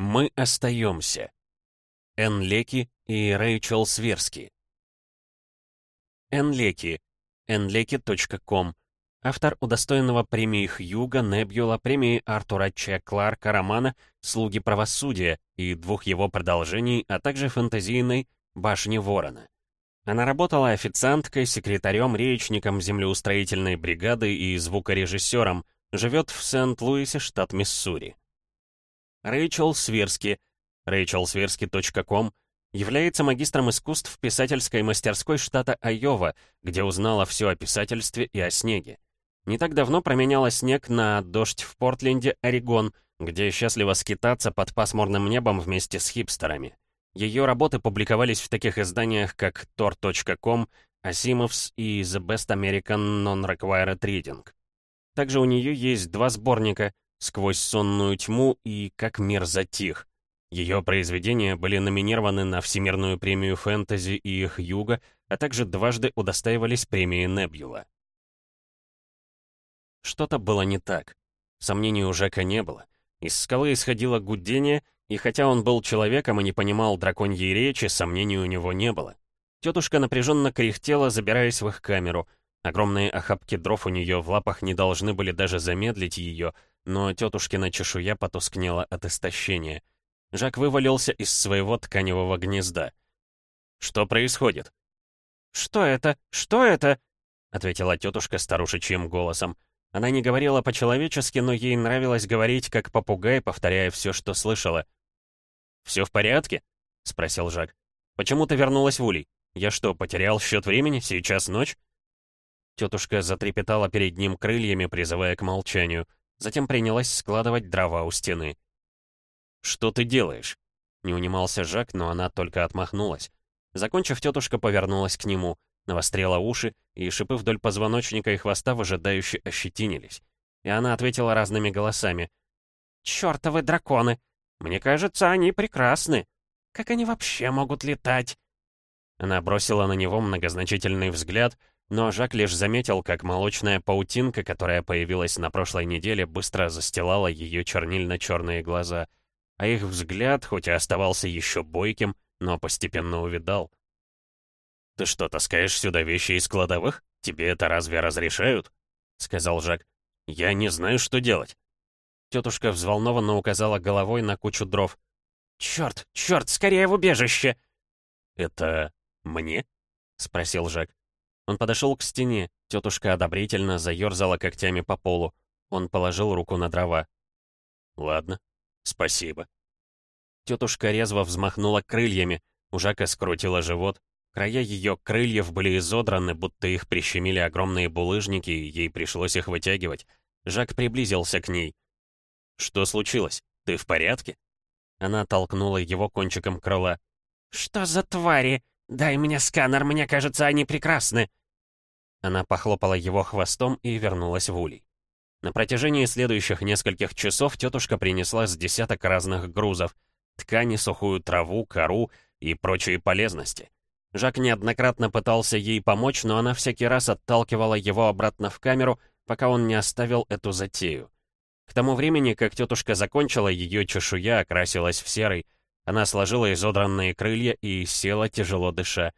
Мы остаемся. Энн Леки и Рэйчел Сверски. Энн Леки. enleki.com. Автор удостоенного премии Хьюга, Небюла, премии Артура Че Кларка, романа «Слуги правосудия» и двух его продолжений, а также фэнтезийной «Башни Ворона». Она работала официанткой, секретарем, речником землеустроительной бригады и звукорежиссером, живет в Сент-Луисе, штат Миссури. Рэйчел Свирски, rachelswirsky.com, является магистром искусств писательской мастерской штата Айова, где узнала все о писательстве и о снеге. Не так давно променяла снег на дождь в Портленде, Орегон, где счастливо скитаться под пасмурным небом вместе с хипстерами. Ее работы публиковались в таких изданиях, как Tor.com, Asimov's и The Best American Non-Required Reading. Также у нее есть два сборника «Сквозь сонную тьму» и «Как мир затих». Ее произведения были номинированы на Всемирную премию фэнтези и Хьюга, а также дважды удостаивались премии Небюла. Что-то было не так. Сомнений у Жека не было. Из скалы исходило гудение, и хотя он был человеком и не понимал драконьей речи, сомнений у него не было. Тетушка напряженно кряхтела, забираясь в их камеру. Огромные охапки дров у нее в лапах не должны были даже замедлить ее, но тетушкина чешуя потускнела от истощения. Жак вывалился из своего тканевого гнезда. «Что происходит?» «Что это? Что это?» — ответила тетушка старушечьим голосом. Она не говорила по-человечески, но ей нравилось говорить, как попугай, повторяя все, что слышала. «Все в порядке?» — спросил Жак. «Почему ты вернулась в Улей? Я что, потерял счет времени? Сейчас ночь?» Тетушка затрепетала перед ним крыльями, призывая к молчанию. Затем принялась складывать дрова у стены. «Что ты делаешь?» Не унимался Жак, но она только отмахнулась. Закончив, тетушка повернулась к нему, навострила уши, и шипы вдоль позвоночника и хвоста выжидающе ощетинились. И она ответила разными голосами. «Чёртовы драконы! Мне кажется, они прекрасны! Как они вообще могут летать?» Она бросила на него многозначительный взгляд, но Жак лишь заметил, как молочная паутинка, которая появилась на прошлой неделе, быстро застилала ее чернильно-черные глаза, а их взгляд, хоть и оставался еще бойким, но постепенно увидал. «Ты что, таскаешь сюда вещи из кладовых? Тебе это разве разрешают?» — сказал Жак. «Я не знаю, что делать». Тетушка взволнованно указала головой на кучу дров. «Черт, черт, скорее в убежище!» «Это мне?» — спросил Жак. Он подошел к стене, тетушка одобрительно заерзала когтями по полу. Он положил руку на дрова. «Ладно, спасибо». Тетушка резво взмахнула крыльями, у Жака скрутила живот. Края ее крыльев были изодраны, будто их прищемили огромные булыжники, и ей пришлось их вытягивать. Жак приблизился к ней. «Что случилось? Ты в порядке?» Она толкнула его кончиком крыла. «Что за твари? Дай мне сканер, мне кажется, они прекрасны!» Она похлопала его хвостом и вернулась в улей. На протяжении следующих нескольких часов тетушка принесла с десяток разных грузов — ткани, сухую траву, кору и прочие полезности. Жак неоднократно пытался ей помочь, но она всякий раз отталкивала его обратно в камеру, пока он не оставил эту затею. К тому времени, как тетушка закончила, ее чешуя окрасилась в серый. Она сложила изодранные крылья и села, тяжело дыша.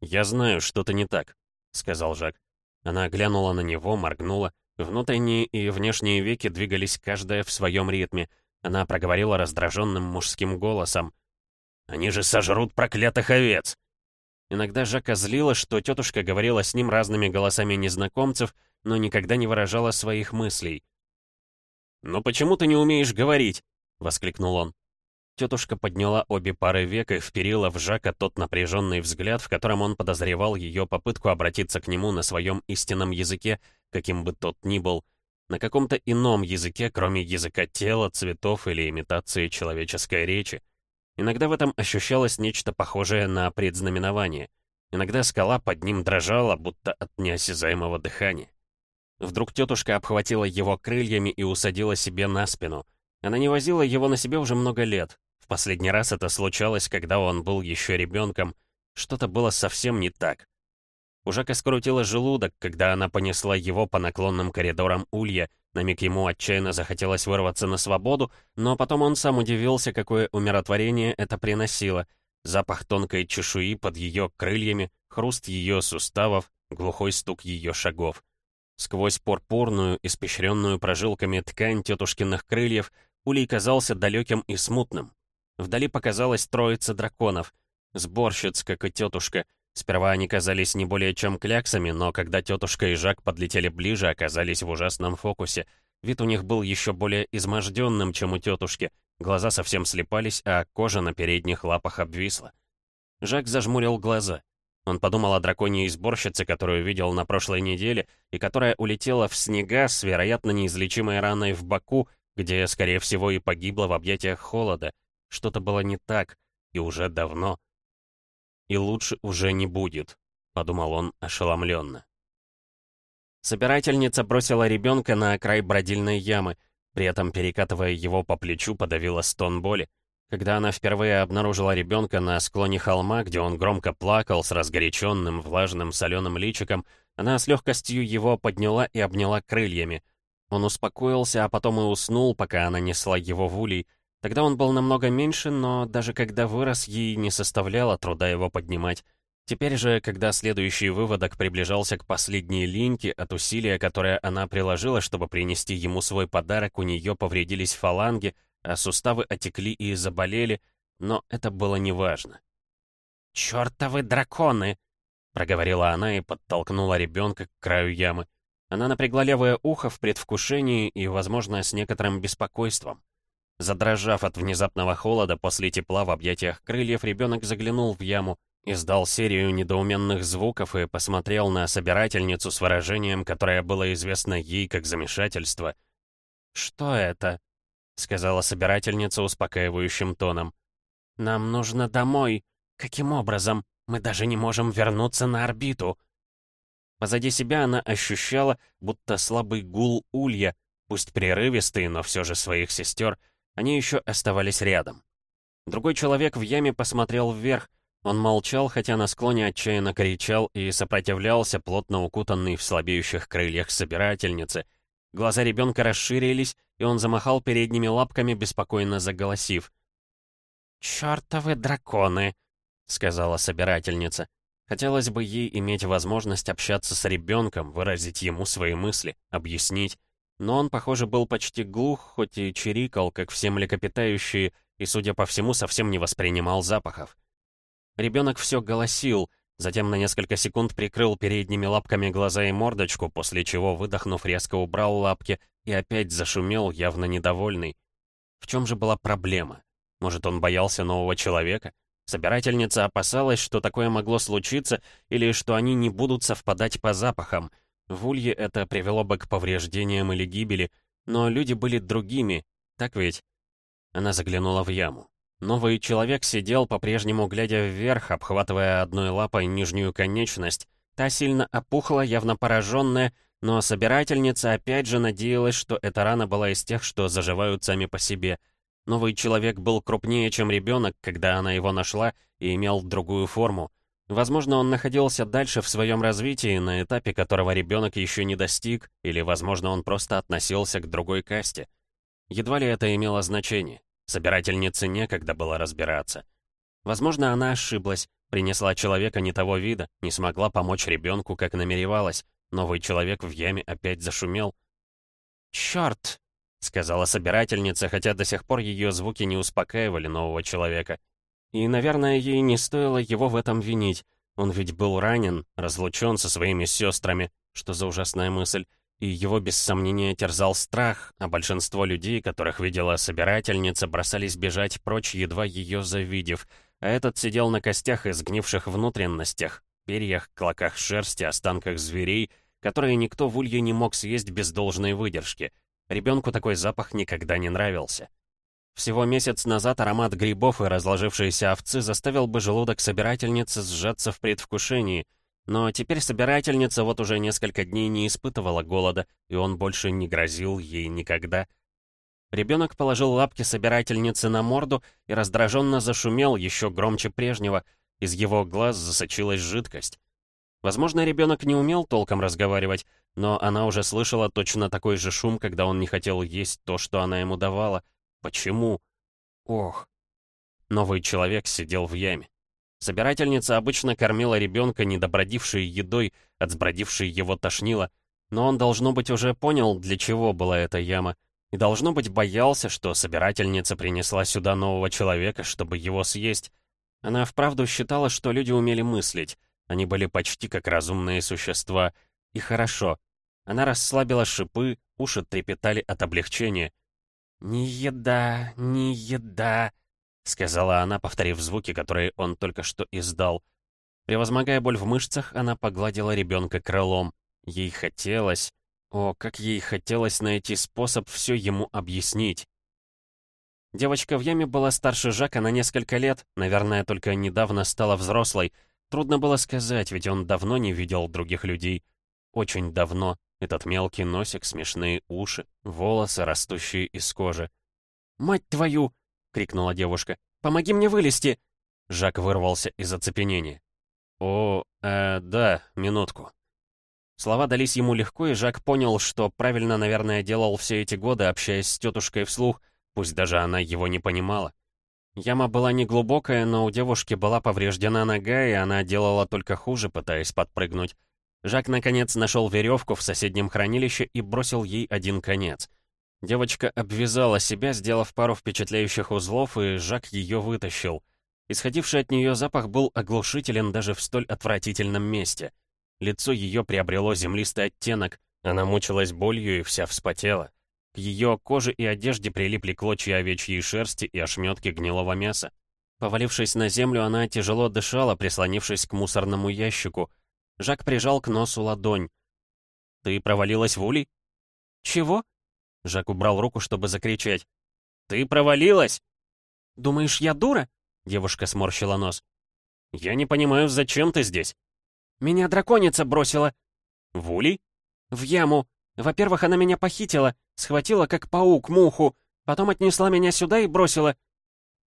«Я знаю, что-то не так», — сказал Жак. Она глянула на него, моргнула. Внутренние и внешние веки двигались каждая в своем ритме. Она проговорила раздраженным мужским голосом. «Они же сожрут проклятых овец!» Иногда Жака злило, что тетушка говорила с ним разными голосами незнакомцев, но никогда не выражала своих мыслей. «Но почему ты не умеешь говорить?» — воскликнул он. Тетушка подняла обе пары век и вперила в Жака тот напряженный взгляд, в котором он подозревал ее попытку обратиться к нему на своем истинном языке, каким бы тот ни был, на каком-то ином языке, кроме языка тела, цветов или имитации человеческой речи. Иногда в этом ощущалось нечто похожее на предзнаменование. Иногда скала под ним дрожала, будто от неосязаемого дыхания. Вдруг тетушка обхватила его крыльями и усадила себе на спину. Она не возила его на себе уже много лет. В последний раз это случалось, когда он был еще ребенком. Что-то было совсем не так. У Жака скрутило желудок, когда она понесла его по наклонным коридорам улья. На миг ему отчаянно захотелось вырваться на свободу, но потом он сам удивился, какое умиротворение это приносило. Запах тонкой чешуи под ее крыльями, хруст ее суставов, глухой стук ее шагов. Сквозь пурпурную, испещренную прожилками ткань тетушкиных крыльев, Улей казался далеким и смутным. Вдали показалась троица драконов. Сборщиц, как и тетушка. Сперва они казались не более чем кляксами, но когда тетушка и Жак подлетели ближе, оказались в ужасном фокусе. Вид у них был еще более изможденным, чем у тетушки. Глаза совсем слепались, а кожа на передних лапах обвисла. Жак зажмурил глаза. Он подумал о драконьей сборщице, которую видел на прошлой неделе, и которая улетела в снега с, вероятно, неизлечимой раной в боку, где, скорее всего, и погибла в объятиях холода. Что-то было не так, и уже давно. «И лучше уже не будет», — подумал он ошеломленно. Собирательница бросила ребенка на край бродильной ямы, при этом, перекатывая его по плечу, подавила стон боли. Когда она впервые обнаружила ребенка на склоне холма, где он громко плакал с разгоряченным, влажным, соленым личиком, она с легкостью его подняла и обняла крыльями. Он успокоился, а потом и уснул, пока она несла его в улей. Тогда он был намного меньше, но даже когда вырос, ей не составляло труда его поднимать. Теперь же, когда следующий выводок приближался к последней линьке, от усилия, которое она приложила, чтобы принести ему свой подарок, у нее повредились фаланги, а суставы отекли и заболели, но это было неважно. «Чёртовы драконы!» — проговорила она и подтолкнула ребенка к краю ямы. Она напрягла левое ухо в предвкушении и, возможно, с некоторым беспокойством. Задрожав от внезапного холода после тепла в объятиях крыльев, ребенок заглянул в яму, издал серию недоуменных звуков и посмотрел на собирательницу с выражением, которое было известно ей как замешательство. «Что это?» — сказала собирательница успокаивающим тоном. «Нам нужно домой. Каким образом? Мы даже не можем вернуться на орбиту». Позади себя она ощущала, будто слабый гул улья, пусть прерывистый, но все же своих сестер, они еще оставались рядом. Другой человек в яме посмотрел вверх, он молчал, хотя на склоне отчаянно кричал и сопротивлялся, плотно укутанный в слабеющих крыльях собирательницы. Глаза ребенка расширились, и он замахал передними лапками, беспокойно заголосив. «Чёртовы драконы!» — сказала собирательница. Хотелось бы ей иметь возможность общаться с ребенком, выразить ему свои мысли, объяснить. Но он, похоже, был почти глух, хоть и чирикал, как все млекопитающие, и, судя по всему, совсем не воспринимал запахов. Ребенок все голосил, затем на несколько секунд прикрыл передними лапками глаза и мордочку, после чего, выдохнув, резко убрал лапки и опять зашумел, явно недовольный. В чем же была проблема? Может, он боялся нового человека? Собирательница опасалась, что такое могло случиться, или что они не будут совпадать по запахам. В улье это привело бы к повреждениям или гибели, но люди были другими, так ведь? Она заглянула в яму. Новый человек сидел, по-прежнему глядя вверх, обхватывая одной лапой нижнюю конечность. Та сильно опухла, явно пораженная, но собирательница опять же надеялась, что эта рана была из тех, что заживают сами по себе — Новый человек был крупнее, чем ребенок, когда она его нашла, и имел другую форму. Возможно, он находился дальше в своем развитии, на этапе которого ребенок еще не достиг, или, возможно, он просто относился к другой касте. Едва ли это имело значение. Собирательнице некогда было разбираться. Возможно, она ошиблась, принесла человека не того вида, не смогла помочь ребенку, как намеревалась. Новый человек в яме опять зашумел. «Черт!» — сказала собирательница, хотя до сих пор ее звуки не успокаивали нового человека. И, наверное, ей не стоило его в этом винить. Он ведь был ранен, разлучен со своими сестрами, что за ужасная мысль, и его без сомнения терзал страх, а большинство людей, которых видела собирательница, бросались бежать прочь, едва ее завидев, а этот сидел на костях и сгнивших внутренностях, перьях, клоках шерсти, останках зверей, которые никто в улье не мог съесть без должной выдержки — Ребенку такой запах никогда не нравился. Всего месяц назад аромат грибов и разложившиеся овцы заставил бы желудок собирательницы сжаться в предвкушении, но теперь собирательница вот уже несколько дней не испытывала голода, и он больше не грозил ей никогда. Ребенок положил лапки собирательницы на морду и раздраженно зашумел еще громче прежнего, из его глаз засочилась жидкость. Возможно, ребенок не умел толком разговаривать, но она уже слышала точно такой же шум, когда он не хотел есть то, что она ему давала. Почему? Ох. Новый человек сидел в яме. Собирательница обычно кормила ребенка, недобродившей едой, отсбродившей его тошнило, но он, должно быть, уже понял, для чего была эта яма, и, должно быть, боялся, что собирательница принесла сюда нового человека, чтобы его съесть. Она вправду считала, что люди умели мыслить. Они были почти как разумные существа. И хорошо. Она расслабила шипы, уши трепетали от облегчения. «Не еда, не еда», — сказала она, повторив звуки, которые он только что издал. Превозмогая боль в мышцах, она погладила ребенка крылом. Ей хотелось... О, как ей хотелось найти способ все ему объяснить. Девочка в яме была старше Жака на несколько лет, наверное, только недавно стала взрослой. Трудно было сказать, ведь он давно не видел других людей. Очень давно. Этот мелкий носик, смешные уши, волосы, растущие из кожи. «Мать твою!» — крикнула девушка. «Помоги мне вылезти!» Жак вырвался из оцепенения. «О, э, да, минутку». Слова дались ему легко, и Жак понял, что правильно, наверное, делал все эти годы, общаясь с тетушкой вслух, пусть даже она его не понимала. Яма была неглубокая, но у девушки была повреждена нога, и она делала только хуже, пытаясь подпрыгнуть. Жак, наконец, нашел веревку в соседнем хранилище и бросил ей один конец. Девочка обвязала себя, сделав пару впечатляющих узлов, и Жак ее вытащил. Исходивший от нее запах был оглушителен даже в столь отвратительном месте — Лицо ее приобрело землистый оттенок, она мучилась болью и вся вспотела. К ее коже и одежде прилипли клочья овечьей шерсти и ошметки гнилого мяса. Повалившись на землю, она тяжело дышала, прислонившись к мусорному ящику. Жак прижал к носу ладонь. «Ты провалилась в улей?» «Чего?» Жак убрал руку, чтобы закричать. «Ты провалилась!» «Думаешь, я дура?» Девушка сморщила нос. «Я не понимаю, зачем ты здесь?» «Меня драконица бросила». «В улей?» «В яму. Во-первых, она меня похитила, схватила как паук муху, потом отнесла меня сюда и бросила».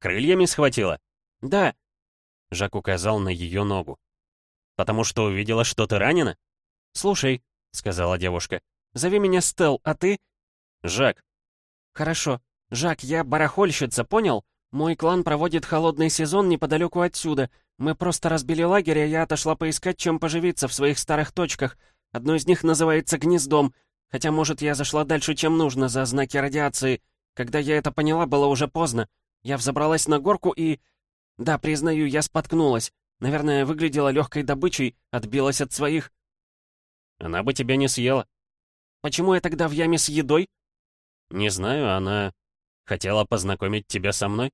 «Крыльями схватила?» «Да». Жак указал на ее ногу. «Потому что увидела, что ты ранена?» «Слушай», — сказала девушка, — «зови меня Стелл, а ты?» «Жак». «Хорошо. Жак, я барахольщица, понял? Мой клан проводит холодный сезон неподалеку отсюда. Мы просто разбили лагерь, а я отошла поискать, чем поживиться в своих старых точках. Одно из них называется гнездом. Хотя, может, я зашла дальше, чем нужно, за знаки радиации. Когда я это поняла, было уже поздно. Я взобралась на горку и... Да, признаю, я споткнулась. Наверное, выглядела легкой добычей, отбилась от своих. Она бы тебя не съела. Почему я тогда в яме с едой? Не знаю, она хотела познакомить тебя со мной.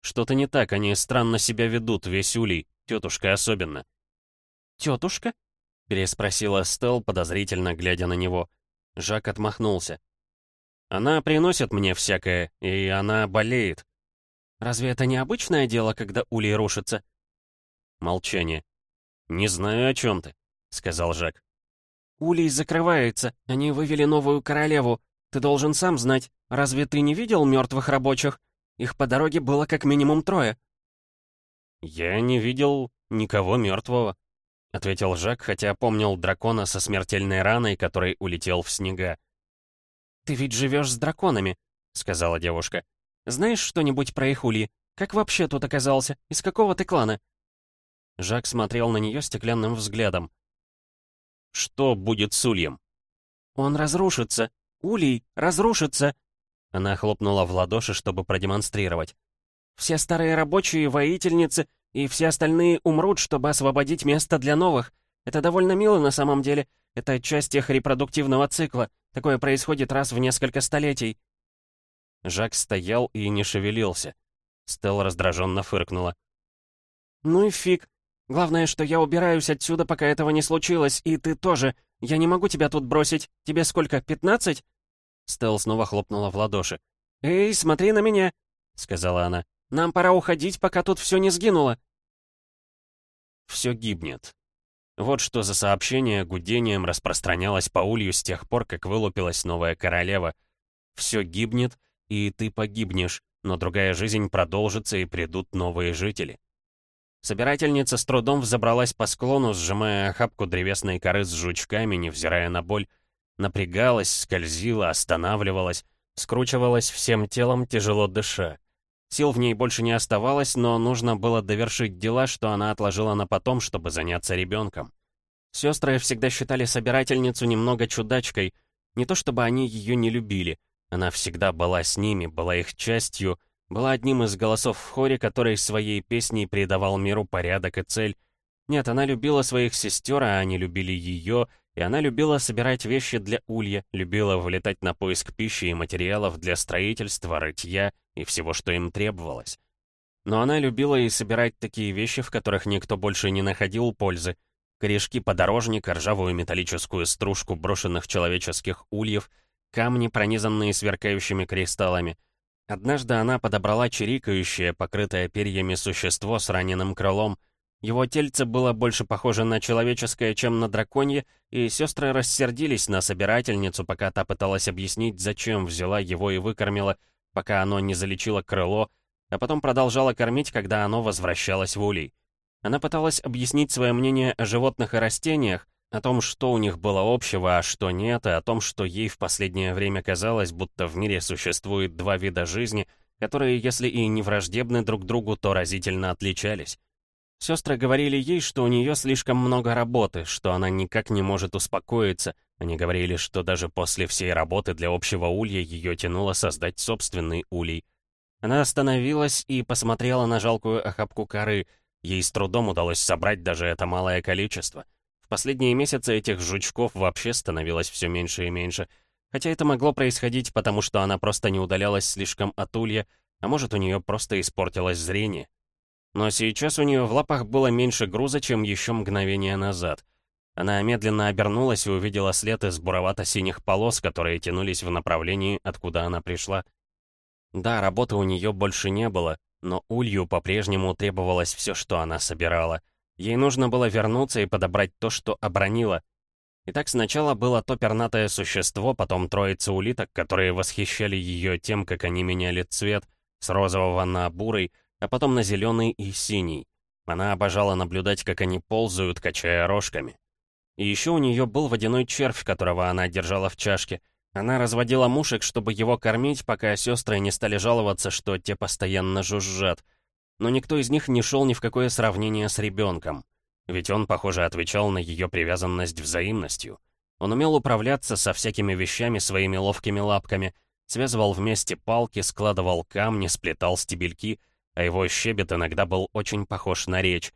Что-то не так, они странно себя ведут, весь улей, тетушка особенно. «Тетушка?» — переспросила Стелл, подозрительно глядя на него. Жак отмахнулся. «Она приносит мне всякое, и она болеет». «Разве это не обычное дело, когда улей рушится?» Молчание. «Не знаю, о чем ты», — сказал Жак. «Улей закрывается, они вывели новую королеву. Ты должен сам знать. Разве ты не видел мертвых рабочих? Их по дороге было как минимум трое». «Я не видел никого мертвого», — ответил Жак, хотя помнил дракона со смертельной раной, который улетел в снега. «Ты ведь живешь с драконами», — сказала девушка. «Знаешь что-нибудь про их ульи? Как вообще тут оказался? Из какого ты клана?» Жак смотрел на нее стеклянным взглядом. «Что будет с ульем?» «Он разрушится. Улей разрушится. Она хлопнула в ладоши, чтобы продемонстрировать. «Все старые рабочие, воительницы и все остальные умрут, чтобы освободить место для новых. Это довольно мило на самом деле. Это часть их репродуктивного цикла. Такое происходит раз в несколько столетий». Жак стоял и не шевелился. Стелл раздраженно фыркнула. «Ну и фиг. Главное, что я убираюсь отсюда, пока этого не случилось, и ты тоже. Я не могу тебя тут бросить. Тебе сколько, пятнадцать?» Стелл снова хлопнула в ладоши. «Эй, смотри на меня!» — сказала она. «Нам пора уходить, пока тут все не сгинуло». Все гибнет. Вот что за сообщение гудением распространялось по улью с тех пор, как вылупилась новая королева. Все гибнет, и ты погибнешь, но другая жизнь продолжится, и придут новые жители. Собирательница с трудом взобралась по склону, сжимая охапку древесной коры с жучками, невзирая на боль. Напрягалась, скользила, останавливалась, скручивалась всем телом, тяжело дыша. Сил в ней больше не оставалось, но нужно было довершить дела, что она отложила на потом, чтобы заняться ребенком. Сестры всегда считали собирательницу немного чудачкой. Не то чтобы они ее не любили. Она всегда была с ними, была их частью — была одним из голосов в хоре, который своей песней придавал миру порядок и цель. Нет, она любила своих сестер, а они любили ее, и она любила собирать вещи для улья, любила вылетать на поиск пищи и материалов для строительства, рытья и всего, что им требовалось. Но она любила и собирать такие вещи, в которых никто больше не находил пользы. Корешки подорожника, ржавую металлическую стружку брошенных человеческих ульев, камни, пронизанные сверкающими кристаллами — Однажды она подобрала чирикающее, покрытое перьями существо с раненым крылом. Его тельце было больше похоже на человеческое, чем на драконье, и сестры рассердились на собирательницу, пока та пыталась объяснить, зачем взяла его и выкормила, пока оно не залечило крыло, а потом продолжала кормить, когда оно возвращалось в улей. Она пыталась объяснить свое мнение о животных и растениях, о том, что у них было общего, а что нет, и о том, что ей в последнее время казалось, будто в мире существует два вида жизни, которые, если и не враждебны друг другу, то разительно отличались. Сестры говорили ей, что у нее слишком много работы, что она никак не может успокоиться. Они говорили, что даже после всей работы для общего улья ее тянуло создать собственный улей. Она остановилась и посмотрела на жалкую охапку коры. Ей с трудом удалось собрать даже это малое количество — в последние месяцы этих жучков вообще становилось все меньше и меньше, хотя это могло происходить, потому что она просто не удалялась слишком от улья, а может, у нее просто испортилось зрение. Но сейчас у нее в лапах было меньше груза, чем еще мгновение назад. Она медленно обернулась и увидела след из буровато-синих полос, которые тянулись в направлении, откуда она пришла. Да, работы у нее больше не было, но улью по-прежнему требовалось все, что она собирала — Ей нужно было вернуться и подобрать то, что обронила. Итак, сначала было то пернатое существо, потом троица улиток, которые восхищали ее тем, как они меняли цвет, с розового на бурый, а потом на зеленый и синий. Она обожала наблюдать, как они ползают, качая рожками. И еще у нее был водяной червь, которого она держала в чашке. Она разводила мушек, чтобы его кормить, пока сестры не стали жаловаться, что те постоянно жужжат но никто из них не шел ни в какое сравнение с ребенком. Ведь он, похоже, отвечал на ее привязанность взаимностью. Он умел управляться со всякими вещами своими ловкими лапками, связывал вместе палки, складывал камни, сплетал стебельки, а его щебет иногда был очень похож на речь.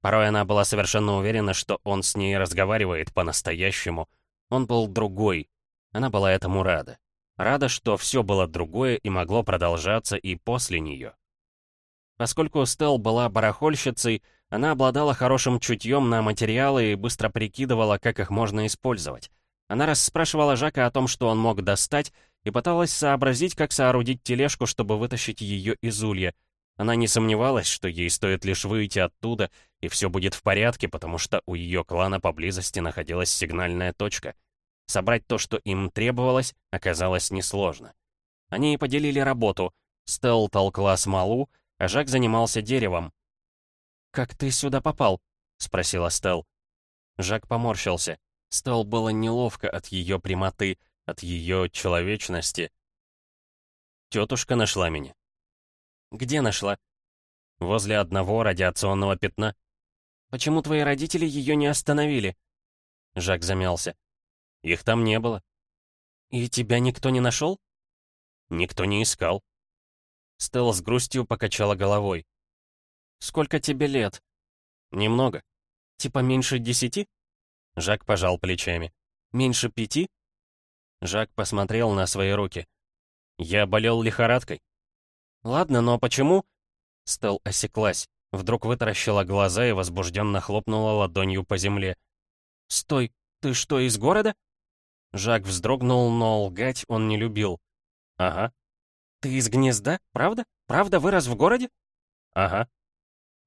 Порой она была совершенно уверена, что он с ней разговаривает по-настоящему. Он был другой. Она была этому рада. Рада, что все было другое и могло продолжаться и после нее. Поскольку Стелл была барахольщицей, она обладала хорошим чутьем на материалы и быстро прикидывала, как их можно использовать. Она расспрашивала Жака о том, что он мог достать, и пыталась сообразить, как соорудить тележку, чтобы вытащить ее из улья. Она не сомневалась, что ей стоит лишь выйти оттуда, и все будет в порядке, потому что у ее клана поблизости находилась сигнальная точка. Собрать то, что им требовалось, оказалось несложно. Они поделили работу. Стелл толкла смолу, а Жак занимался деревом. «Как ты сюда попал?» — спросила Стел. Жак поморщился. Стел было неловко от ее прямоты, от ее человечности. Тетушка нашла меня. «Где нашла?» «Возле одного радиационного пятна». «Почему твои родители ее не остановили?» Жак замялся. «Их там не было». «И тебя никто не нашел?» «Никто не искал». Стелла с грустью покачала головой. «Сколько тебе лет?» «Немного. Типа меньше десяти?» Жак пожал плечами. «Меньше пяти?» Жак посмотрел на свои руки. «Я болел лихорадкой». «Ладно, но почему?» Стел осеклась, вдруг вытаращила глаза и возбужденно хлопнула ладонью по земле. «Стой, ты что, из города?» Жак вздрогнул, но лгать он не любил. «Ага», «Ты из гнезда, правда? Правда вырос в городе?» «Ага».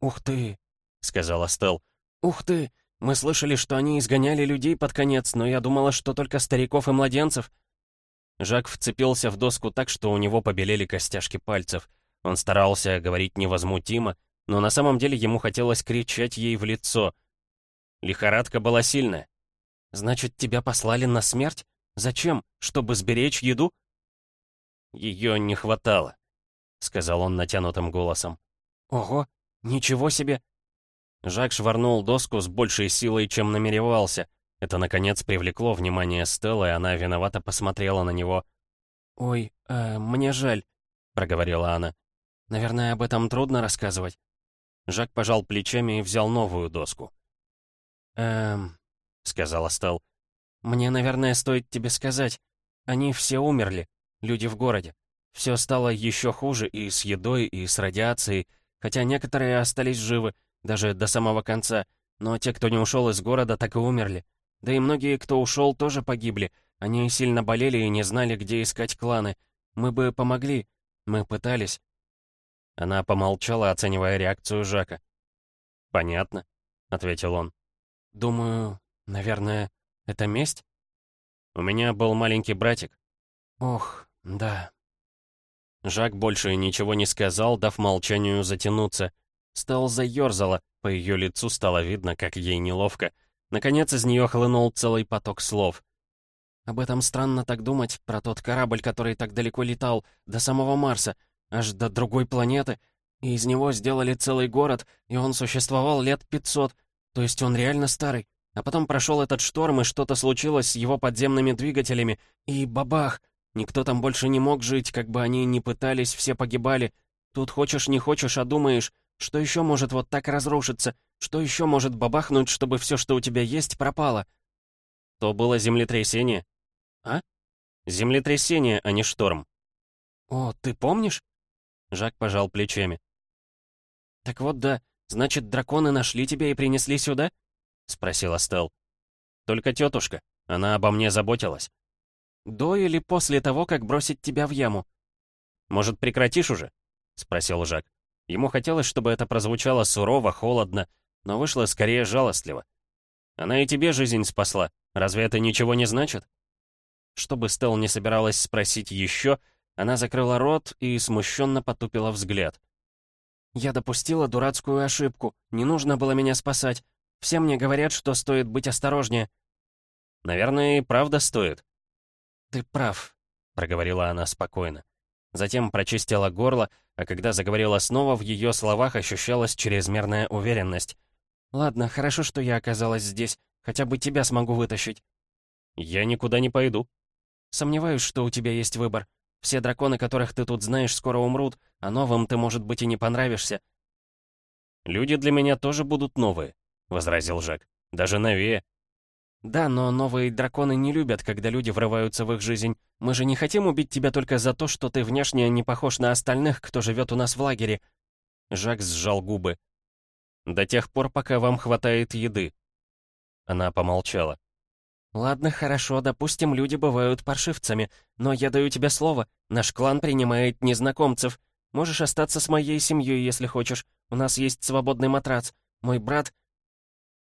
«Ух ты!» — сказала Стелл. «Ух ты! Мы слышали, что они изгоняли людей под конец, но я думала, что только стариков и младенцев». Жак вцепился в доску так, что у него побелели костяшки пальцев. Он старался говорить невозмутимо, но на самом деле ему хотелось кричать ей в лицо. Лихорадка была сильная. «Значит, тебя послали на смерть? Зачем? Чтобы сберечь еду?» «Ее не хватало», — сказал он натянутым голосом. «Ого, ничего себе!» Жак швырнул доску с большей силой, чем намеревался. Это, наконец, привлекло внимание Стеллы, и она виновато посмотрела на него. «Ой, э, мне жаль», — проговорила она. «Наверное, об этом трудно рассказывать». Жак пожал плечами и взял новую доску. «Эм...» — сказала Стелл. «Мне, наверное, стоит тебе сказать. Они все умерли, люди в городе. Все стало еще хуже и с едой, и с радиацией, хотя некоторые остались живы, даже до самого конца, но те, кто не ушел из города, так и умерли. Да и многие, кто ушел, тоже погибли. Они сильно болели и не знали, где искать кланы. Мы бы помогли. Мы пытались. Она помолчала, оценивая реакцию Жака. «Понятно», — ответил он. «Думаю, наверное, это месть?» «У меня был маленький братик». «Ох, да». Жак больше ничего не сказал, дав молчанию затянуться. Стал заёрзала, по ее лицу стало видно, как ей неловко. Наконец из нее хлынул целый поток слов. «Об этом странно так думать, про тот корабль, который так далеко летал, до самого Марса, аж до другой планеты, и из него сделали целый город, и он существовал лет пятьсот, то есть он реально старый. А потом прошел этот шторм, и что-то случилось с его подземными двигателями, и бабах! Никто там больше не мог жить, как бы они ни пытались, все погибали. Тут хочешь не хочешь, а думаешь, что еще может вот так разрушиться? Что еще может бабахнуть, чтобы все, что у тебя есть, пропало? То было землетрясение. А? Землетрясение, а не шторм. О, ты помнишь? Жак пожал плечами. Так вот да, значит, драконы нашли тебя и принесли сюда? Спросила Стелл. Только тетушка. Она обо мне заботилась. До или после того, как бросить тебя в яму? Может, прекратишь уже? Спросил Жак. Ему хотелось, чтобы это прозвучало сурово, холодно, но вышло скорее жалостливо. Она и тебе жизнь спасла. Разве это ничего не значит? Чтобы Стелл не собиралась спросить еще, она закрыла рот и смущенно потупила взгляд. «Я допустила дурацкую ошибку. Не нужно было меня спасать. Все мне говорят, что стоит быть осторожнее». «Наверное, и правда стоит». «Ты прав», — проговорила она спокойно. Затем прочистила горло, а когда заговорила снова, в ее словах ощущалась чрезмерная уверенность. «Ладно, хорошо, что я оказалась здесь. Хотя бы тебя смогу вытащить». «Я никуда не пойду». «Сомневаюсь, что у тебя есть выбор. Все драконы, которых ты тут знаешь, скоро умрут, а новым ты, может быть, и не понравишься». «Люди для меня тоже будут новые», — возразил Жак. «Даже новее». «Да, но новые драконы не любят, когда люди врываются в их жизнь. Мы же не хотим убить тебя только за то, что ты внешне не похож на остальных, кто живет у нас в лагере». Жак сжал губы. «До тех пор, пока вам хватает еды». Она помолчала. «Ладно, хорошо, допустим, люди бывают паршивцами, но я даю тебе слово, наш клан принимает незнакомцев. Можешь остаться с моей семьей, если хочешь. У нас есть свободный матрац. Мой брат...»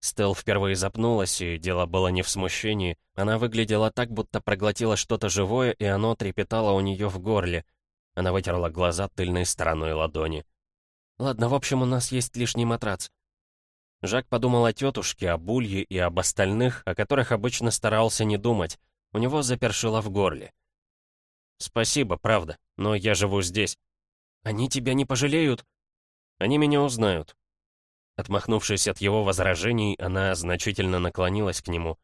Стелл впервые запнулась, и дело было не в смущении. Она выглядела так, будто проглотила что-то живое, и оно трепетало у нее в горле. Она вытерла глаза тыльной стороной ладони. «Ладно, в общем, у нас есть лишний матрац». Жак подумал о тетушке, о Булье и об остальных, о которых обычно старался не думать. У него запершило в горле. «Спасибо, правда, но я живу здесь». «Они тебя не пожалеют?» «Они меня узнают. Отмахнувшись от его возражений, она значительно наклонилась к нему.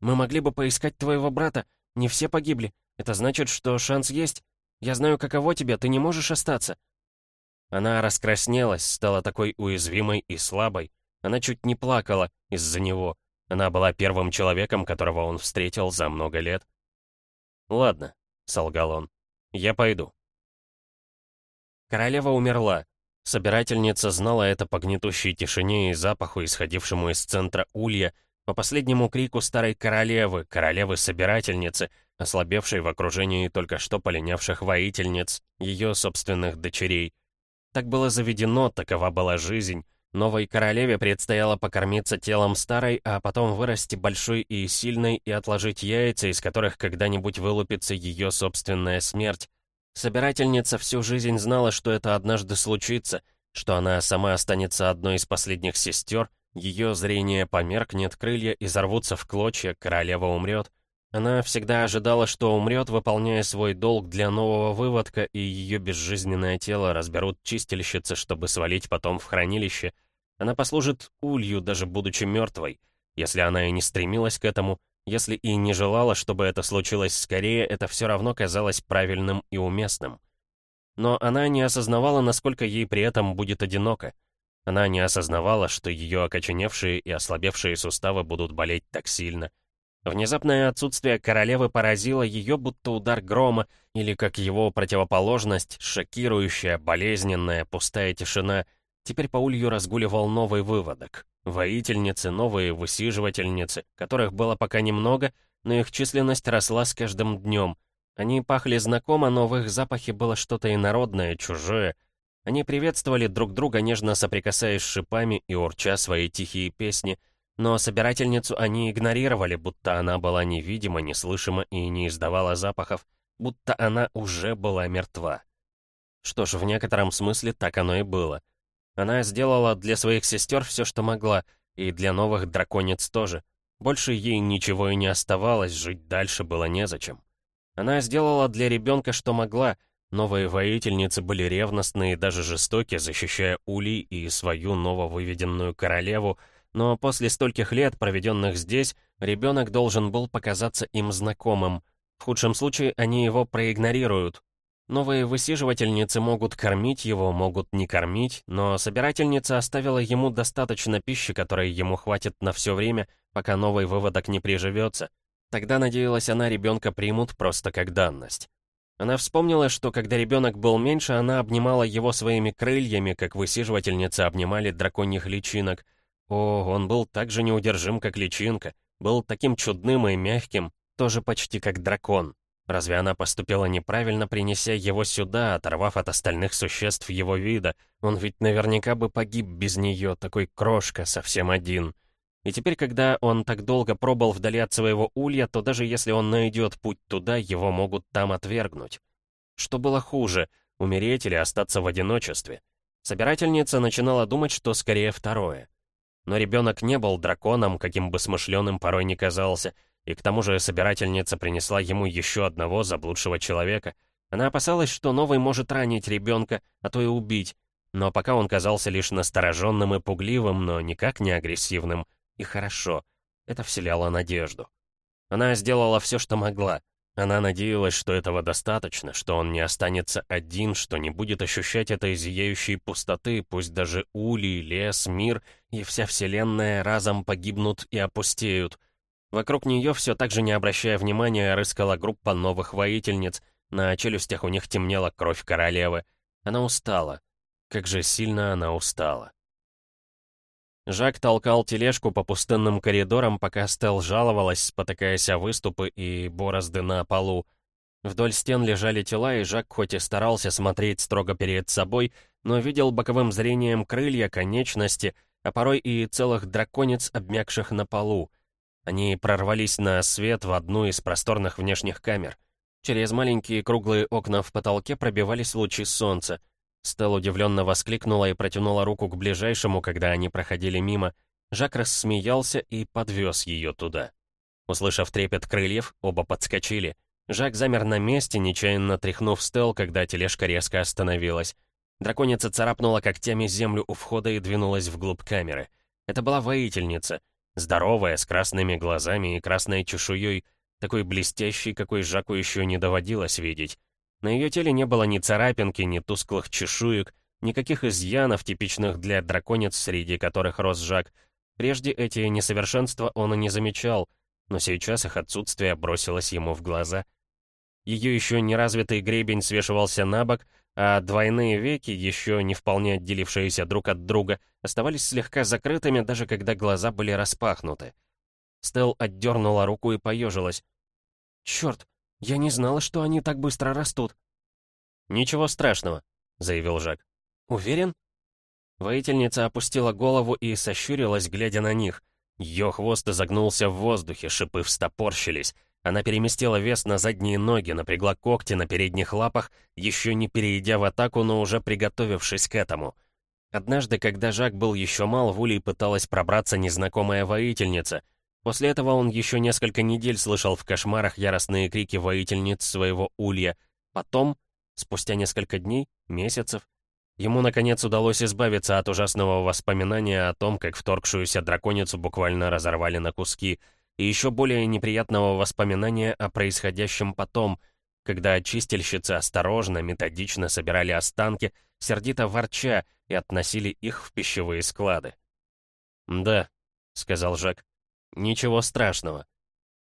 «Мы могли бы поискать твоего брата. Не все погибли. Это значит, что шанс есть. Я знаю, каково тебе, ты не можешь остаться». Она раскраснелась, стала такой уязвимой и слабой. Она чуть не плакала из-за него. Она была первым человеком, которого он встретил за много лет. «Ладно», — солгал он, — «я пойду». Королева умерла, Собирательница знала это по гнетущей тишине и запаху, исходившему из центра улья, по последнему крику старой королевы, королевы-собирательницы, ослабевшей в окружении только что полинявших воительниц, ее собственных дочерей. Так было заведено, такова была жизнь. Новой королеве предстояло покормиться телом старой, а потом вырасти большой и сильной и отложить яйца, из которых когда-нибудь вылупится ее собственная смерть. Собирательница всю жизнь знала, что это однажды случится, что она сама останется одной из последних сестер, ее зрение померкнет, крылья изорвутся в клочья, королева умрет. Она всегда ожидала, что умрет, выполняя свой долг для нового выводка, и ее безжизненное тело разберут чистильщицы, чтобы свалить потом в хранилище. Она послужит улью, даже будучи мертвой. Если она и не стремилась к этому, если и не желала, чтобы это случилось скорее, это все равно казалось правильным и уместным. Но она не осознавала, насколько ей при этом будет одиноко. Она не осознавала, что ее окоченевшие и ослабевшие суставы будут болеть так сильно. Внезапное отсутствие королевы поразило ее, будто удар грома, или, как его противоположность, шокирующая, болезненная, пустая тишина. Теперь по улью разгуливал новый выводок. Воительницы, новые высиживательницы, которых было пока немного, но их численность росла с каждым днем. Они пахли знакомо, но в их запахе было что-то инородное, чужое. Они приветствовали друг друга, нежно соприкасаясь шипами и урча свои тихие песни — но собирательницу они игнорировали, будто она была невидима, неслышима и не издавала запахов, будто она уже была мертва. Что ж, в некотором смысле так оно и было. Она сделала для своих сестер все, что могла, и для новых драконец тоже. Больше ей ничего и не оставалось, жить дальше было незачем. Она сделала для ребенка, что могла. Новые воительницы были ревностны и даже жестоки, защищая Ули и свою нововыведенную королеву, но после стольких лет, проведенных здесь, ребенок должен был показаться им знакомым. В худшем случае они его проигнорируют. Новые высиживательницы могут кормить его, могут не кормить, но собирательница оставила ему достаточно пищи, которой ему хватит на все время, пока новый выводок не приживется. Тогда, надеялась она, ребенка примут просто как данность. Она вспомнила, что когда ребенок был меньше, она обнимала его своими крыльями, как высиживательницы обнимали драконьих личинок — о, он был так же неудержим, как личинка, был таким чудным и мягким, тоже почти как дракон. Разве она поступила неправильно, принеся его сюда, оторвав от остальных существ его вида? Он ведь наверняка бы погиб без нее, такой крошка, совсем один. И теперь, когда он так долго пробыл вдали от своего улья, то даже если он найдет путь туда, его могут там отвергнуть. Что было хуже, умереть или остаться в одиночестве? Собирательница начинала думать, что скорее второе. Но ребенок не был драконом, каким бы смышленым порой не казался, и к тому же собирательница принесла ему еще одного заблудшего человека. Она опасалась, что новый может ранить ребенка, а то и убить, но пока он казался лишь настороженным и пугливым, но никак не агрессивным. И хорошо, это вселяло надежду. Она сделала все, что могла. Она надеялась, что этого достаточно, что он не останется один, что не будет ощущать этой зияющей пустоты, пусть даже улей, лес, мир и вся вселенная разом погибнут и опустеют. Вокруг нее, все так же не обращая внимания, рыскала группа новых воительниц, на челюстях у них темнела кровь королевы. Она устала. Как же сильно она устала. Жак толкал тележку по пустынным коридорам, пока Стел жаловалась, спотыкаясь о выступы и борозды на полу. Вдоль стен лежали тела, и Жак хоть и старался смотреть строго перед собой, но видел боковым зрением крылья, конечности, а порой и целых драконец, обмякших на полу. Они прорвались на свет в одну из просторных внешних камер. Через маленькие круглые окна в потолке пробивались лучи солнца. Стелл удивленно воскликнула и протянула руку к ближайшему, когда они проходили мимо. Жак рассмеялся и подвез ее туда. Услышав трепет крыльев, оба подскочили. Жак замер на месте, нечаянно тряхнув Стелл, когда тележка резко остановилась. Драконица царапнула когтями землю у входа и двинулась вглубь камеры. Это была воительница, здоровая, с красными глазами и красной чешуей, такой блестящей, какой Жаку еще не доводилось видеть. На ее теле не было ни царапинки, ни тусклых чешуек, никаких изъянов, типичных для драконец, среди которых рос Жак. Прежде эти несовершенства он и не замечал, но сейчас их отсутствие бросилось ему в глаза. Ее еще неразвитый гребень свешивался на бок, а двойные веки, еще не вполне отделившиеся друг от друга, оставались слегка закрытыми, даже когда глаза были распахнуты. Стелл отдернула руку и поежилась. «Черт, я не знала, что они так быстро растут». «Ничего страшного», — заявил Жак. «Уверен?» Воительница опустила голову и сощурилась, глядя на них. Ее хвост изогнулся в воздухе, шипы встопорщились. Она переместила вес на задние ноги, напрягла когти на передних лапах, еще не перейдя в атаку, но уже приготовившись к этому. Однажды, когда Жак был еще мал, в Улей пыталась пробраться незнакомая воительница. После этого он еще несколько недель слышал в кошмарах яростные крики воительниц своего Улья. Потом, спустя несколько дней, месяцев, ему, наконец, удалось избавиться от ужасного воспоминания о том, как вторгшуюся драконицу буквально разорвали на куски, и еще более неприятного воспоминания о происходящем потом, когда чистильщицы осторожно, методично собирали останки, сердито ворча, и относили их в пищевые склады. «Да», — сказал Жак, — «ничего страшного».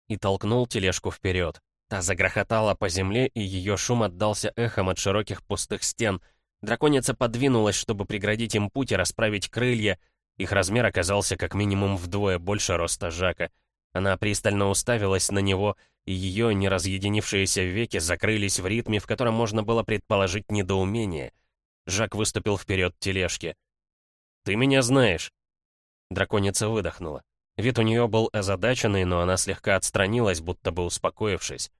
И толкнул тележку вперед. Та загрохотала по земле, и ее шум отдался эхом от широких пустых стен. Драконица подвинулась, чтобы преградить им путь и расправить крылья. Их размер оказался как минимум вдвое больше роста Жака. Она пристально уставилась на него, и ее неразъединившиеся веки закрылись в ритме, в котором можно было предположить недоумение — Жак выступил вперед тележки. «Ты меня знаешь!» Драконица выдохнула. Вид у нее был озадаченный, но она слегка отстранилась, будто бы успокоившись.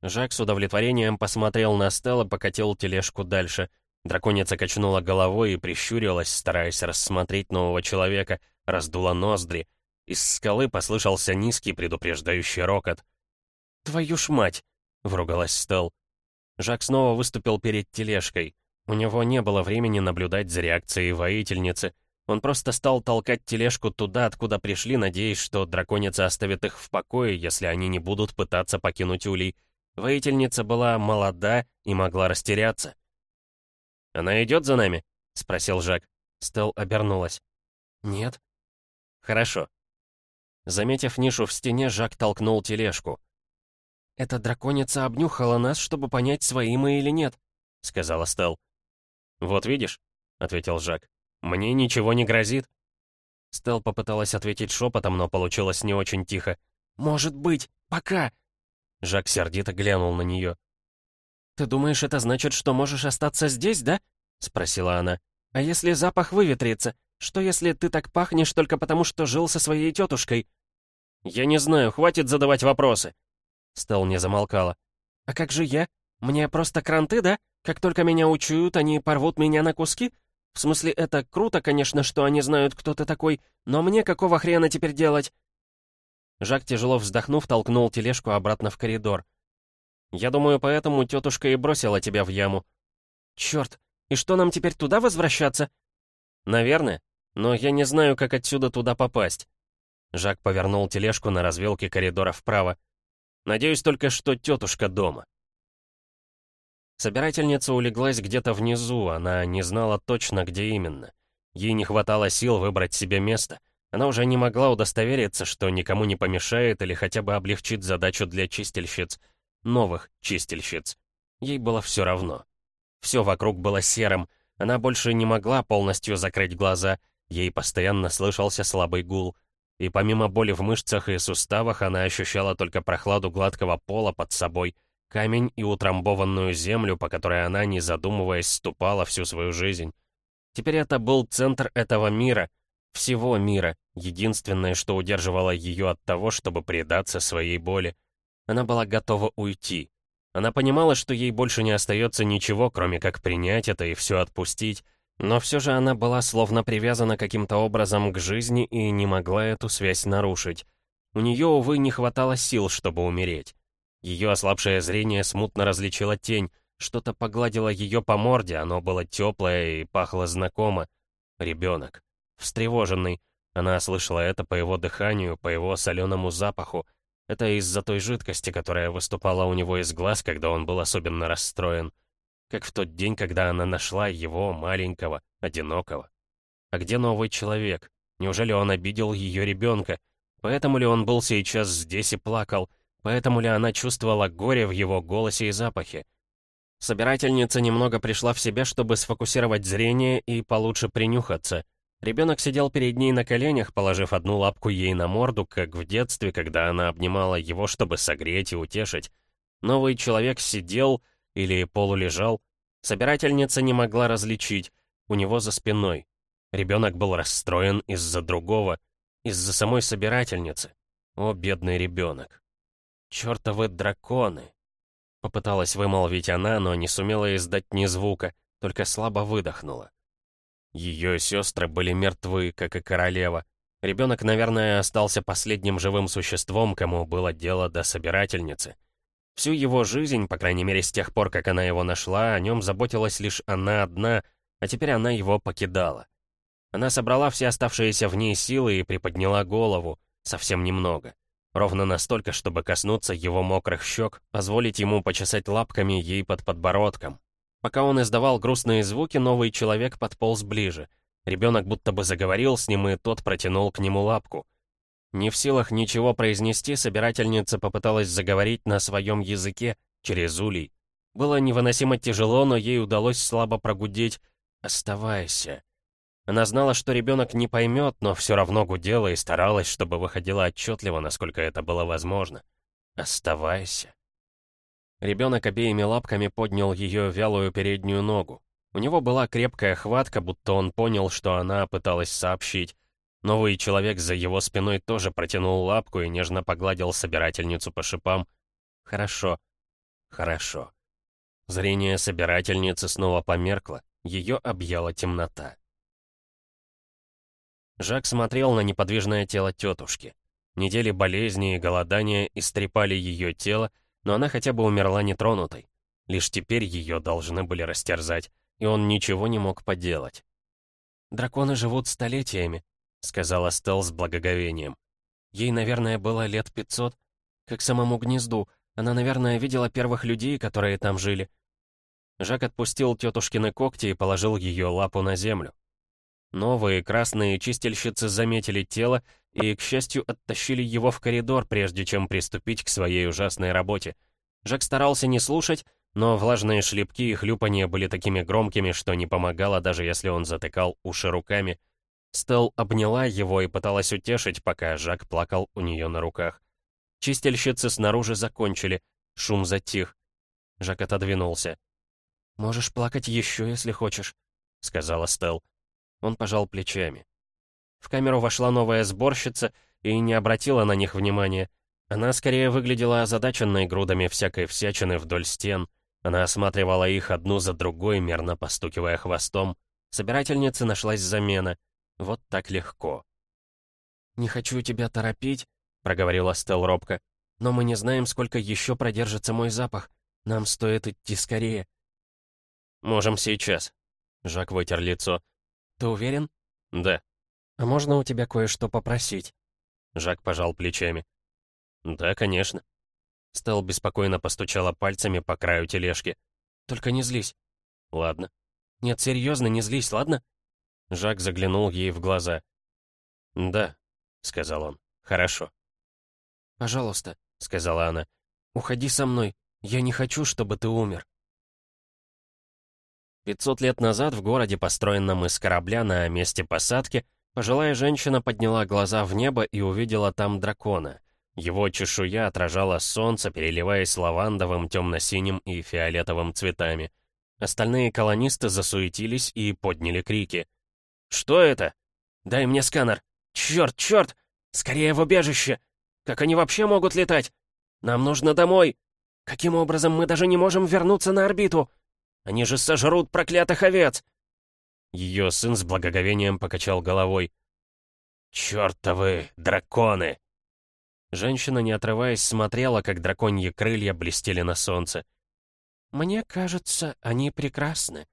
Жак с удовлетворением посмотрел на Стелла, покатил тележку дальше. Драконица качнула головой и прищурилась, стараясь рассмотреть нового человека, раздула ноздри. Из скалы послышался низкий предупреждающий рокот. «Твою ж мать!» — вругалась Стелл. Жак снова выступил перед тележкой. У него не было времени наблюдать за реакцией воительницы. Он просто стал толкать тележку туда, откуда пришли, надеясь, что драконица оставит их в покое, если они не будут пытаться покинуть улей. Воительница была молода и могла растеряться. «Она идет за нами?» — спросил Жак. Стел обернулась. «Нет». «Хорошо». Заметив нишу в стене, Жак толкнул тележку. «Эта драконица обнюхала нас, чтобы понять, свои мы или нет», — сказала Стел. «Вот видишь», — ответил Жак, — «мне ничего не грозит». Стел попыталась ответить шепотом, но получилось не очень тихо. «Может быть, пока!» Жак сердито глянул на нее. «Ты думаешь, это значит, что можешь остаться здесь, да?» — спросила она. «А если запах выветрится? Что если ты так пахнешь только потому, что жил со своей тетушкой?» «Я не знаю, хватит задавать вопросы!» Стел не замолкала. «А как же я? Мне просто кранты, да? Как только меня учуют, они порвут меня на куски? В смысле, это круто, конечно, что они знают, кто ты такой, но мне какого хрена теперь делать?» Жак, тяжело вздохнув, толкнул тележку обратно в коридор. «Я думаю, поэтому тетушка и бросила тебя в яму». «Черт, и что нам теперь туда возвращаться?» «Наверное, но я не знаю, как отсюда туда попасть». Жак повернул тележку на развилке коридора вправо. «Надеюсь только, что тетушка дома». Собирательница улеглась где-то внизу, она не знала точно, где именно. Ей не хватало сил выбрать себе место. Она уже не могла удостовериться, что никому не помешает или хотя бы облегчит задачу для чистильщиц. Новых чистильщиц. Ей было все равно. Все вокруг было серым. Она больше не могла полностью закрыть глаза. Ей постоянно слышался слабый гул. И помимо боли в мышцах и суставах, она ощущала только прохладу гладкого пола под собой — камень и утрамбованную землю, по которой она, не задумываясь, ступала всю свою жизнь. Теперь это был центр этого мира, всего мира, единственное, что удерживало ее от того, чтобы предаться своей боли. Она была готова уйти. Она понимала, что ей больше не остается ничего, кроме как принять это и все отпустить, но все же она была словно привязана каким-то образом к жизни и не могла эту связь нарушить. У нее, увы, не хватало сил, чтобы умереть. Ее ослабшее зрение смутно различило тень, что-то погладило ее по морде, оно было теплое и пахло знакомо. Ребенок. Встревоженный. Она слышала это по его дыханию, по его соленому запаху. Это из-за той жидкости, которая выступала у него из глаз, когда он был особенно расстроен. Как в тот день, когда она нашла его, маленького, одинокого. А где новый человек? Неужели он обидел ее ребенка? Поэтому ли он был сейчас здесь и плакал? Поэтому ли она чувствовала горе в его голосе и запахе? Собирательница немного пришла в себя, чтобы сфокусировать зрение и получше принюхаться. Ребенок сидел перед ней на коленях, положив одну лапку ей на морду, как в детстве, когда она обнимала его, чтобы согреть и утешить. Новый человек сидел или полулежал. Собирательница не могла различить. У него за спиной. Ребенок был расстроен из-за другого, из-за самой собирательницы. О, бедный ребенок. «Чёртовы драконы!» Попыталась вымолвить она, но не сумела издать ни звука, только слабо выдохнула. Ее сестры были мертвы, как и королева. Ребенок, наверное, остался последним живым существом, кому было дело до собирательницы. Всю его жизнь, по крайней мере с тех пор, как она его нашла, о нем заботилась лишь она одна, а теперь она его покидала. Она собрала все оставшиеся в ней силы и приподняла голову, совсем немного. Ровно настолько, чтобы коснуться его мокрых щек, позволить ему почесать лапками ей под подбородком. Пока он издавал грустные звуки, новый человек подполз ближе. Ребенок будто бы заговорил с ним, и тот протянул к нему лапку. Не в силах ничего произнести, собирательница попыталась заговорить на своем языке, через улей. Было невыносимо тяжело, но ей удалось слабо прогудеть «Оставайся». Она знала, что ребенок не поймет, но все равно гудела и старалась, чтобы выходило отчетливо, насколько это было возможно. «Оставайся». Ребенок обеими лапками поднял ее вялую переднюю ногу. У него была крепкая хватка, будто он понял, что она пыталась сообщить. Новый человек за его спиной тоже протянул лапку и нежно погладил собирательницу по шипам. «Хорошо, хорошо». Зрение собирательницы снова померкло, ее объяла темнота. Жак смотрел на неподвижное тело тетушки. Недели болезни и голодания истрепали ее тело, но она хотя бы умерла нетронутой. Лишь теперь ее должны были растерзать и он ничего не мог поделать. «Драконы живут столетиями», — сказала Стелл с благоговением. «Ей, наверное, было лет пятьсот. Как самому гнезду. Она, наверное, видела первых людей, которые там жили». Жак отпустил тетушкины когти и положил ее лапу на землю. Новые красные чистильщицы заметили тело и, к счастью, оттащили его в коридор, прежде чем приступить к своей ужасной работе. Жак старался не слушать, но влажные шлепки и хлюпания были такими громкими, что не помогало, даже если он затыкал уши руками. Стелл обняла его и пыталась утешить, пока Жак плакал у нее на руках. Чистильщицы снаружи закончили, шум затих. Жак отодвинулся. «Можешь плакать еще, если хочешь», — сказала Стелл. Он пожал плечами. В камеру вошла новая сборщица и не обратила на них внимания. Она скорее выглядела озадаченной грудами всякой всячины вдоль стен — она осматривала их одну за другой, мерно постукивая хвостом. Собирательнице нашлась замена. Вот так легко. «Не хочу тебя торопить», — проговорила Стел робко. «Но мы не знаем, сколько еще продержится мой запах. Нам стоит идти скорее». «Можем сейчас». Жак вытер лицо. «Ты уверен?» «Да». «А можно у тебя кое-что попросить?» Жак пожал плечами. «Да, конечно». Стелл беспокойно постучала пальцами по краю тележки. «Только не злись». «Ладно». «Нет, серьезно, не злись, ладно?» Жак заглянул ей в глаза. «Да», — сказал он, — «хорошо». «Пожалуйста», — сказала она, — «уходи со мной. Я не хочу, чтобы ты умер». Пятьсот лет назад в городе, построенном из корабля на месте посадки, пожилая женщина подняла глаза в небо и увидела там дракона — его чешуя отражала солнце, переливаясь лавандовым, темно-синим и фиолетовым цветами. Остальные колонисты засуетились и подняли крики. «Что это? Дай мне сканер! Черт, черт! Скорее в убежище! Как они вообще могут летать? Нам нужно домой! Каким образом мы даже не можем вернуться на орбиту? Они же сожрут проклятых овец!» Ее сын с благоговением покачал головой. «Чертовы драконы!» Женщина, не отрываясь, смотрела, как драконьи крылья блестели на солнце. «Мне кажется, они прекрасны».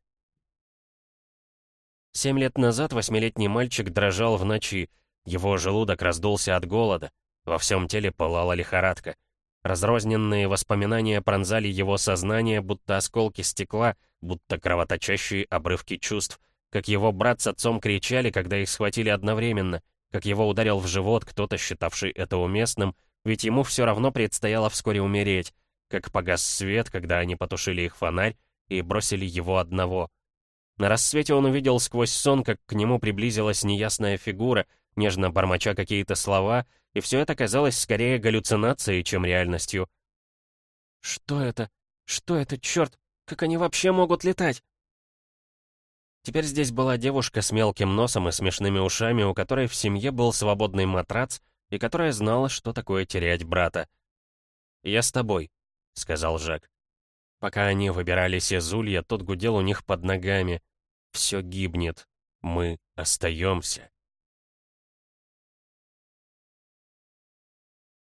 Семь лет назад восьмилетний мальчик дрожал в ночи. Его желудок раздулся от голода. Во всем теле пылала лихорадка. Разрозненные воспоминания пронзали его сознание, будто осколки стекла, будто кровоточащие обрывки чувств, как его брат с отцом кричали, когда их схватили одновременно — как его ударил в живот кто-то, считавший это уместным, ведь ему все равно предстояло вскоре умереть, как погас свет, когда они потушили их фонарь и бросили его одного. На рассвете он увидел сквозь сон, как к нему приблизилась неясная фигура, нежно бормоча какие-то слова, и все это казалось скорее галлюцинацией, чем реальностью. «Что это? Что это, черт? Как они вообще могут летать?» Теперь здесь была девушка с мелким носом и смешными ушами, у которой в семье был свободный матрац, и которая знала, что такое терять брата. «Я с тобой», — сказал Жак. Пока они выбирались из улья, тот гудел у них под ногами. «Все гибнет. Мы остаемся.